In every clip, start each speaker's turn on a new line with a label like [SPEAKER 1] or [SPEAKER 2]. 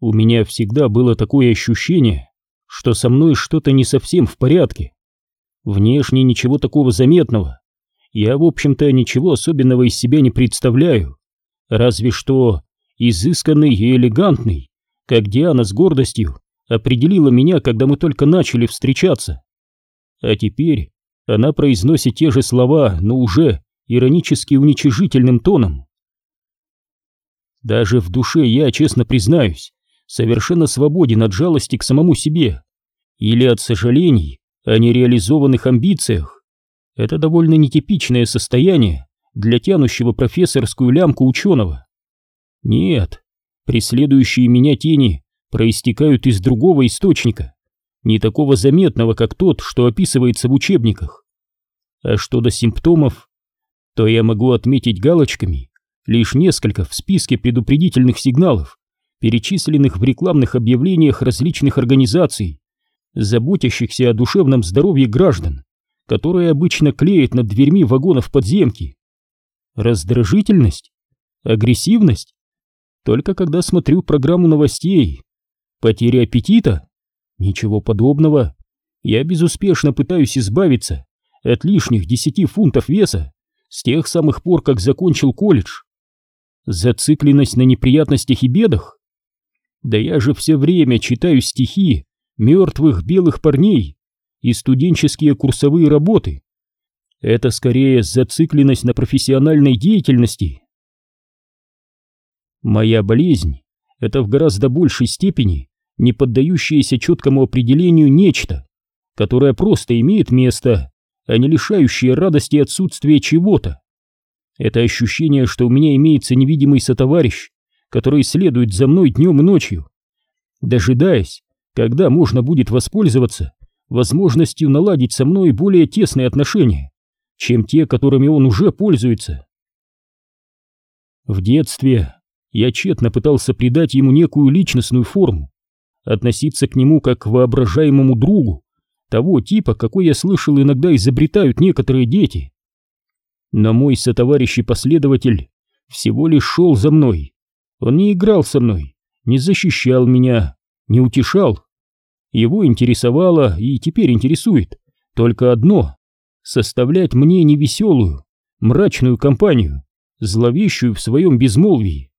[SPEAKER 1] У меня всегда было такое ощущение, что со мной что-то не совсем в порядке. Внешне ничего такого заметного. Я, в общем-то, ничего особенного из себя не представляю. Разве что изысканный и элегантный, как Диана с гордостью определила меня, когда мы только начали встречаться. А теперь она произносит те же слова, но уже иронически уничижительным тоном. Даже в душе я, честно признаюсь, совершенно свободен от жалости к самому себе или от сожалений о нереализованных амбициях. Это довольно нетипичное состояние для тянущего профессорскую лямку ученого. Нет, преследующие меня тени проистекают из другого источника, не такого заметного, как тот, что описывается в учебниках. А что до симптомов, то я могу отметить галочками лишь несколько в списке предупредительных сигналов, перечисленных в рекламных объявлениях различных организаций, заботящихся о душевном здоровье граждан, которые обычно клеят над дверьми вагонов подземки. Раздражительность? Агрессивность? Только когда смотрю программу новостей. Потеря аппетита? Ничего подобного. Я безуспешно пытаюсь избавиться от лишних десяти фунтов веса с тех самых пор, как закончил колледж. Зацикленность на неприятностях и бедах? Да я же все время читаю стихи мертвых белых парней и студенческие курсовые работы. Это скорее зацикленность на профессиональной деятельности. Моя болезнь — это в гораздо большей степени не поддающееся четкому определению нечто, которое просто имеет место, а не лишающее радости отсутствия чего-то. Это ощущение, что у меня имеется невидимый сотоварищ, который следует за мной днем и ночью, дожидаясь, когда можно будет воспользоваться возможностью наладить со мной более тесные отношения, чем те, которыми он уже пользуется. В детстве я тщетно пытался придать ему некую личностную форму, относиться к нему как к воображаемому другу, того типа, какой я слышал иногда изобретают некоторые дети. Но мой сотоварищ и последователь всего лишь шел за мной. Он не играл со мной, не защищал меня, не утешал. Его интересовало и теперь интересует только одно — составлять мне невеселую, мрачную компанию, зловещую в своем безмолвии.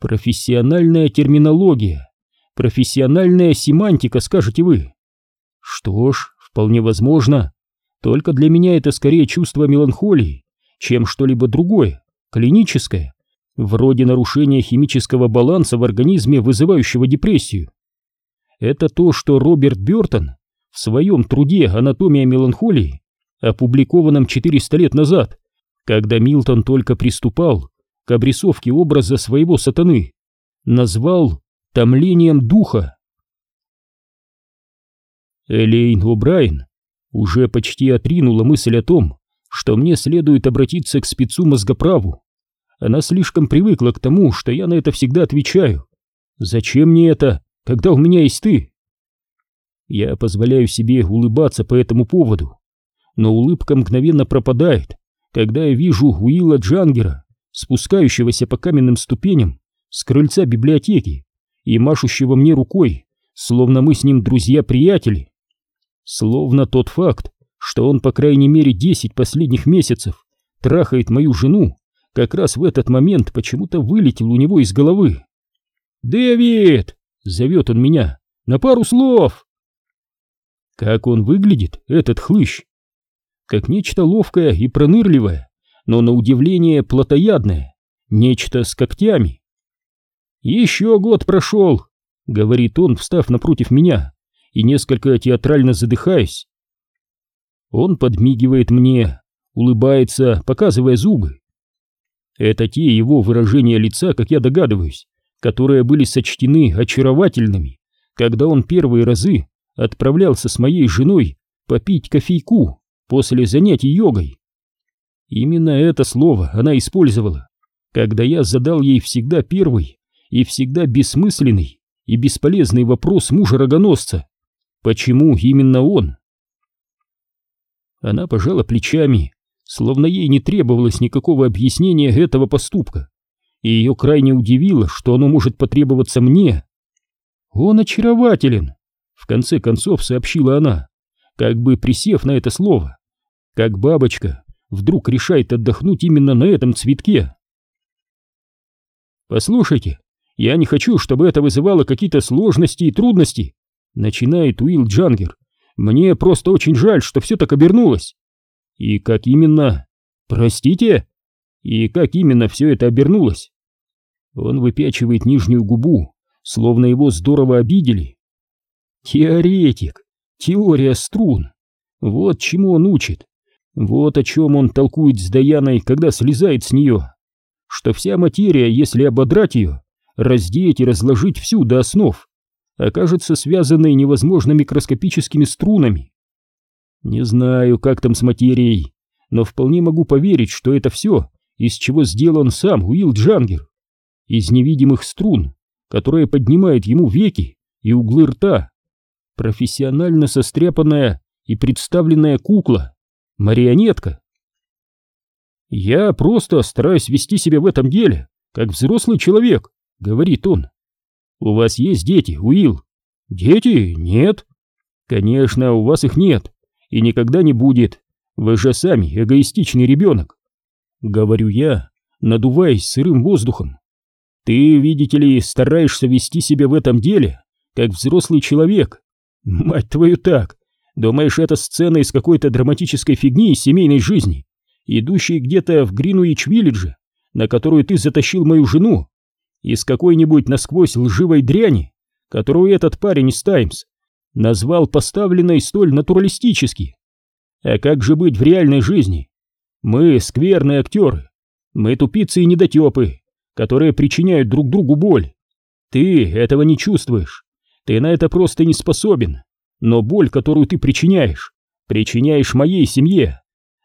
[SPEAKER 1] Профессиональная терминология, профессиональная семантика, скажете вы. Что ж, вполне возможно. Только для меня это скорее чувство меланхолии, чем что-либо другое, клиническое, вроде нарушения химического баланса в организме, вызывающего депрессию. Это то, что Роберт Бертон в своем труде «Анатомия меланхолии», опубликованном 400 лет назад, когда Милтон только приступал к обрисовке образа своего сатаны, назвал томлением духа. Элейн О'Брайен уже почти отринула мысль о том, что мне следует обратиться к спецу мозгоправу. Она слишком привыкла к тому, что я на это всегда отвечаю. Зачем мне это, когда у меня есть ты? Я позволяю себе улыбаться по этому поводу, но улыбка мгновенно пропадает, когда я вижу Уилла Джангера, спускающегося по каменным ступеням с крыльца библиотеки и машущего мне рукой, словно мы с ним друзья-приятели. Словно тот факт, что он по крайней мере десять последних месяцев трахает мою жену, как раз в этот момент почему-то вылетел у него из головы. «Дэвид!» — зовет он меня. «На пару слов!» Как он выглядит, этот хлыщ? Как нечто ловкое и пронырливое, но на удивление плотоядное, нечто с когтями. «Еще год прошел», — говорит он, встав напротив меня и несколько театрально задыхаясь. Он подмигивает мне, улыбается, показывая зубы. Это те его выражения лица, как я догадываюсь, которые были сочтены очаровательными, когда он первые разы отправлялся с моей женой попить кофейку после занятий йогой. Именно это слово она использовала, когда я задал ей всегда первый и всегда бессмысленный и бесполезный вопрос мужа-рогоносца. Почему именно он? Она пожала плечами, словно ей не требовалось никакого объяснения этого поступка, и ее крайне удивило, что оно может потребоваться мне. «Он очарователен», — в конце концов сообщила она, как бы присев на это слово, как бабочка вдруг решает отдохнуть именно на этом цветке. «Послушайте, я не хочу, чтобы это вызывало какие-то сложности и трудности», — начинает Уилл Джангер. «Мне просто очень жаль, что все так обернулось». «И как именно?» «Простите?» «И как именно все это обернулось?» Он выпячивает нижнюю губу, словно его здорово обидели. Теоретик, теория струн. Вот чему он учит. Вот о чем он толкует с Даяной, когда слезает с нее. Что вся материя, если ободрать ее, раздеть и разложить всю до основ, окажется связанной невозможно микроскопическими струнами. Не знаю, как там с материей, но вполне могу поверить, что это все, из чего сделан сам Уилл Джангер. Из невидимых струн, которые поднимают ему веки и углы рта. Профессионально состряпанная и представленная кукла, марионетка. «Я просто стараюсь вести себя в этом деле, как взрослый человек», — говорит он. «У вас есть дети, Уилл?» «Дети? Нет». «Конечно, у вас их нет, и никогда не будет. Вы же сами эгоистичный ребенок. Говорю я, надуваясь сырым воздухом. Ты, видите ли, стараешься вести себя в этом деле, как взрослый человек. Мать твою так. Думаешь, это сцена из какой-то драматической фигни из семейной жизни, идущей где-то в Гринуич-Виллидже, на которую ты затащил мою жену, из какой-нибудь насквозь лживой дряни, которую этот парень из Таймс назвал поставленной столь натуралистически. А как же быть в реальной жизни? Мы скверные актеры. Мы тупицы и недотепы, которые причиняют друг другу боль. Ты этого не чувствуешь. Ты на это просто не способен. Но боль, которую ты причиняешь, причиняешь моей семье.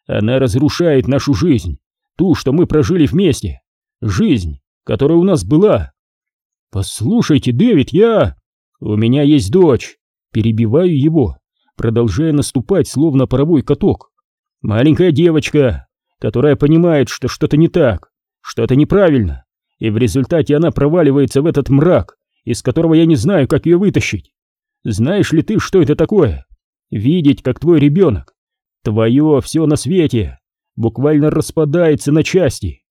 [SPEAKER 1] Она разрушает нашу жизнь, ту, что мы прожили вместе. Жизнь, которая у нас была. Послушайте, Дэвид, я... У меня есть дочь. Перебиваю его продолжая наступать, словно паровой каток. Маленькая девочка, которая понимает, что что-то не так, что-то неправильно, и в результате она проваливается в этот мрак, из которого я не знаю, как ее вытащить. Знаешь ли ты, что это такое? Видеть, как твой ребенок, твое все на свете, буквально распадается на части.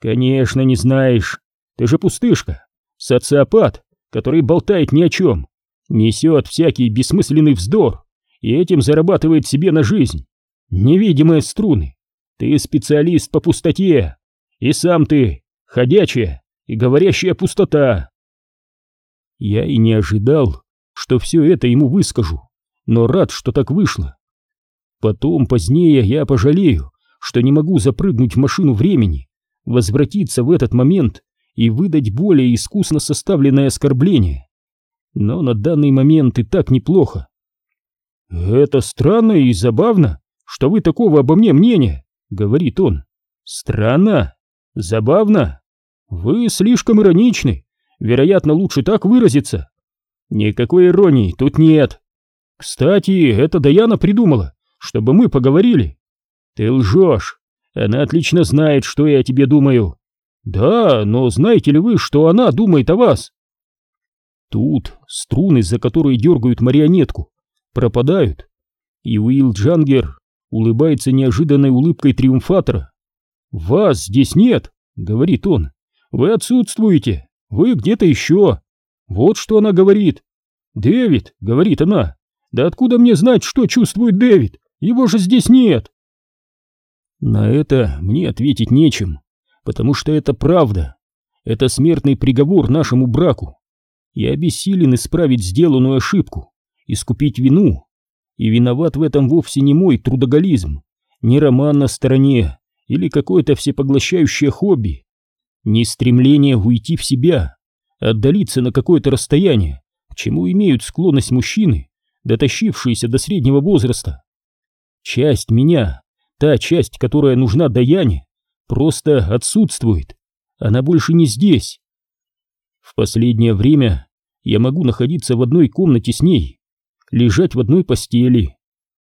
[SPEAKER 1] Конечно, не знаешь. Ты же пустышка, социопат, который болтает ни о чем, несет всякий бессмысленный вздор и этим зарабатывает себе на жизнь. Невидимые струны. Ты специалист по пустоте. И сам ты ходячая и говорящая пустота. Я и не ожидал, что все это ему выскажу, но рад, что так вышло. Потом, позднее, я пожалею, что не могу запрыгнуть в машину времени, возвратиться в этот момент и выдать более искусно составленное оскорбление. Но на данный момент и так неплохо. «Это странно и забавно, что вы такого обо мне мнения», — говорит он. «Странно? Забавно? Вы слишком ироничны. Вероятно, лучше так выразиться». «Никакой иронии тут нет. Кстати, это Даяна придумала, чтобы мы поговорили». «Ты лжешь. Она отлично знает, что я о тебе думаю». «Да, но знаете ли вы, что она думает о вас?» Тут струны, за которые дергают марионетку, пропадают, и Уилл Джангер улыбается неожиданной улыбкой триумфатора. «Вас здесь нет», — говорит он, — «вы отсутствуете, вы где-то еще». Вот что она говорит. «Дэвид», — говорит она, — «да откуда мне знать, что чувствует Дэвид? Его же здесь нет». На это мне ответить нечем, потому что это правда. Это смертный приговор нашему браку. Я бессилен исправить сделанную ошибку искупить вину. И виноват в этом вовсе не мой трудоголизм, не роман на стороне или какое-то всепоглощающее хобби, не стремление уйти в себя, отдалиться на какое-то расстояние, к чему имеют склонность мужчины, дотащившиеся до среднего возраста. Часть меня, та часть, которая нужна Даяне, просто отсутствует, она больше не здесь. В последнее время я могу находиться в одной комнате с ней, лежать в одной постели.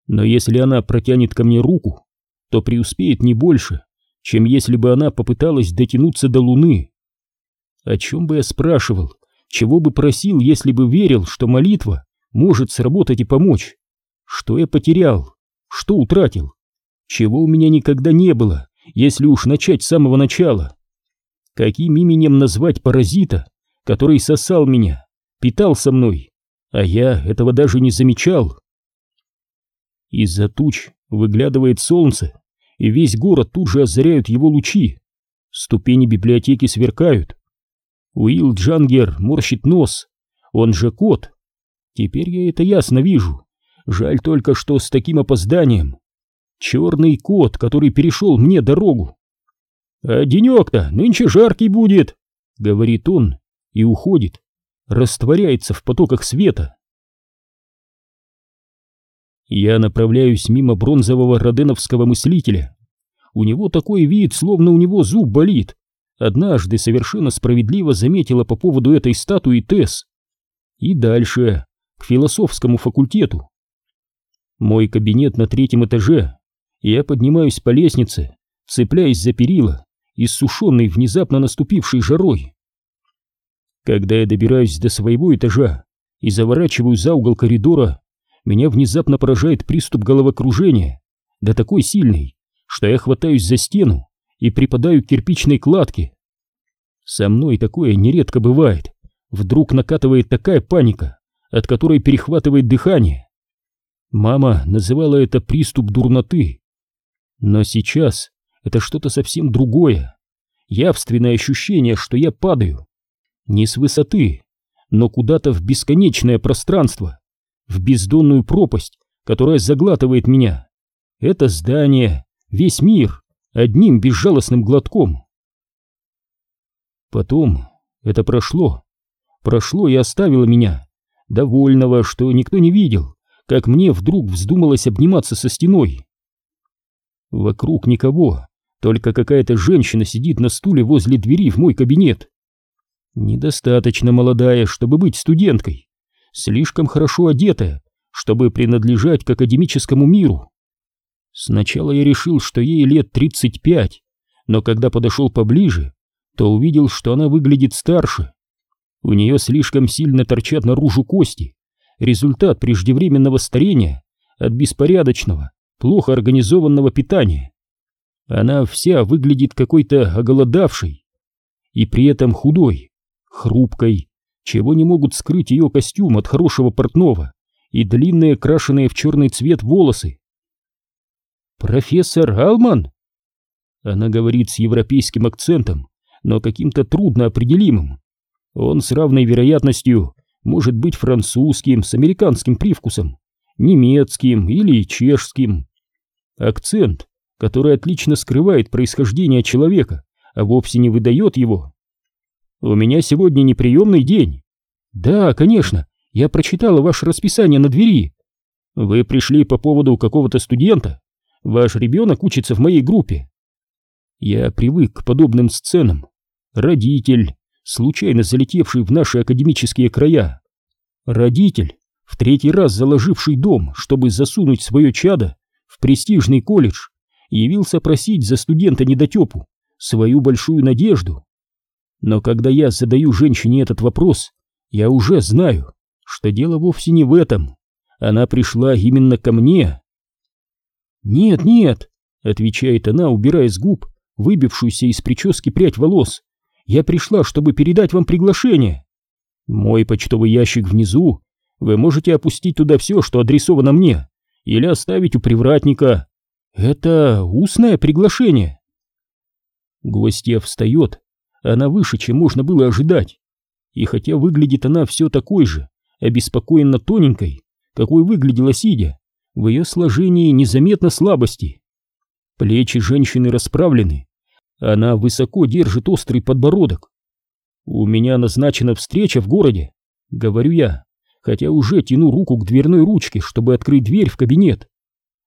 [SPEAKER 1] Но если она протянет ко мне руку, то преуспеет не больше, чем если бы она попыталась дотянуться до луны. О чем бы я спрашивал, чего бы просил, если бы верил, что молитва может сработать и помочь? Что я потерял? Что утратил? Чего у меня никогда не было, если уж начать с самого начала? Каким именем назвать паразита, который сосал меня, питал со мной, а я этого даже не замечал? Из-за туч выглядывает солнце, и весь город тут же озаряют его лучи. Ступени библиотеки сверкают. Уилл Джангер морщит нос, он же кот. Теперь я это ясно вижу. Жаль только, что с таким опозданием. Черный кот, который перешел мне дорогу. «А денек-то нынче жаркий будет», — говорит он и уходит, растворяется в потоках света. Я направляюсь мимо бронзового роденовского мыслителя. У него такой вид, словно у него зуб болит. Однажды совершенно справедливо заметила по поводу этой статуи Тесс. И дальше, к философскому факультету. Мой кабинет на третьем этаже. Я поднимаюсь по лестнице, цепляясь за перила, иссушенный внезапно наступившей жарой. Когда я добираюсь до своего этажа и заворачиваю за угол коридора, меня внезапно поражает приступ головокружения, да такой сильный, что я хватаюсь за стену и припадаю к кирпичной кладке. Со мной такое нередко бывает. Вдруг накатывает такая паника, от которой перехватывает дыхание. Мама называла это приступ дурноты. Но сейчас это что-то совсем другое. Явственное ощущение, что я падаю. Не с высоты, но куда-то в бесконечное пространство в бездонную пропасть, которая заглатывает меня. Это здание, весь мир, одним безжалостным глотком. Потом это прошло, прошло и оставило меня, довольного, что никто не видел, как мне вдруг вздумалось обниматься со стеной. Вокруг никого, только какая-то женщина сидит на стуле возле двери в мой кабинет. Недостаточно молодая, чтобы быть студенткой слишком хорошо одетая, чтобы принадлежать к академическому миру. Сначала я решил, что ей лет 35, но когда подошел поближе, то увидел, что она выглядит старше. У нее слишком сильно торчат наружу кости, результат преждевременного старения от беспорядочного, плохо организованного питания. Она вся выглядит какой-то оголодавшей и при этом худой, хрупкой, чего не могут скрыть ее костюм от хорошего портного и длинные крашеные в черный цвет волосы. «Профессор Алман?» Она говорит с европейским акцентом, но каким-то трудно определимым. Он с равной вероятностью может быть французским с американским привкусом, немецким или чешским. Акцент, который отлично скрывает происхождение человека, а вовсе не выдает его. У меня сегодня неприемный день. Да, конечно, я прочитала ваше расписание на двери. Вы пришли по поводу какого-то студента? Ваш ребенок учится в моей группе. Я привык к подобным сценам. Родитель, случайно залетевший в наши академические края. Родитель, в третий раз заложивший дом, чтобы засунуть свое чадо в престижный колледж, явился просить за студента-недотепу свою большую надежду. Но когда я задаю женщине этот вопрос, я уже знаю, что дело вовсе не в этом. Она пришла именно ко мне. «Нет, нет», — отвечает она, убирая с губ выбившуюся из прически прядь волос. «Я пришла, чтобы передать вам приглашение. Мой почтовый ящик внизу. Вы можете опустить туда все, что адресовано мне, или оставить у привратника. Это устное приглашение». Гостья встает она выше, чем можно было ожидать. И хотя выглядит она все такой же, обеспокоенно тоненькой, какой выглядела сидя, в ее сложении незаметно слабости. Плечи женщины расправлены, она высоко держит острый подбородок. «У меня назначена встреча в городе», — говорю я, хотя уже тяну руку к дверной ручке, чтобы открыть дверь в кабинет.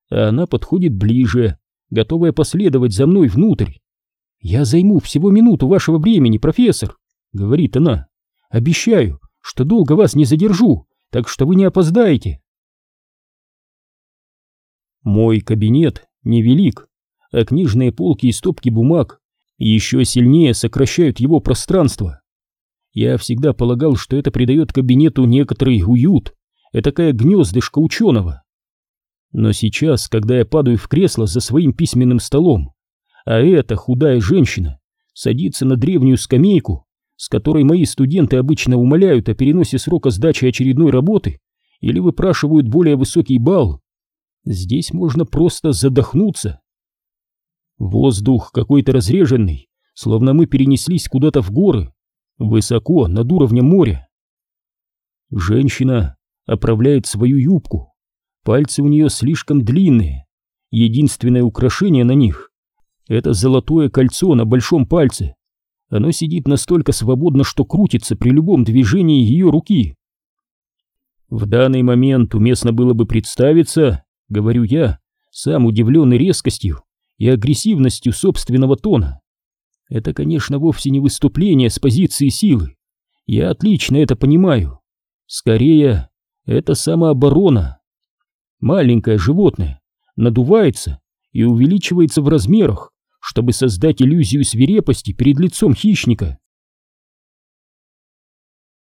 [SPEAKER 1] А она подходит ближе, готовая последовать за мной внутрь. «Я займу всего минуту вашего времени, профессор», — говорит она. «Обещаю, что долго вас не задержу, так что вы не опоздаете». Мой кабинет невелик, а книжные полки и стопки бумаг еще сильнее сокращают его пространство. Я всегда полагал, что это придает кабинету некоторый уют, этакая гнездышко ученого. Но сейчас, когда я падаю в кресло за своим письменным столом, а эта худая женщина садится на древнюю скамейку, с которой мои студенты обычно умоляют о переносе срока сдачи очередной работы или выпрашивают более высокий балл, здесь можно просто задохнуться. Воздух какой-то разреженный, словно мы перенеслись куда-то в горы, высоко над уровнем моря. Женщина оправляет свою юбку, пальцы у нее слишком длинные, единственное украшение на них — это золотое кольцо на большом пальце. Оно сидит настолько свободно, что крутится при любом движении ее руки. В данный момент уместно было бы представиться, говорю я, сам удивленный резкостью и агрессивностью собственного тона. Это, конечно, вовсе не выступление с позиции силы. Я отлично это понимаю. Скорее, это самооборона. Маленькое животное надувается и увеличивается в размерах, чтобы создать иллюзию свирепости перед лицом хищника.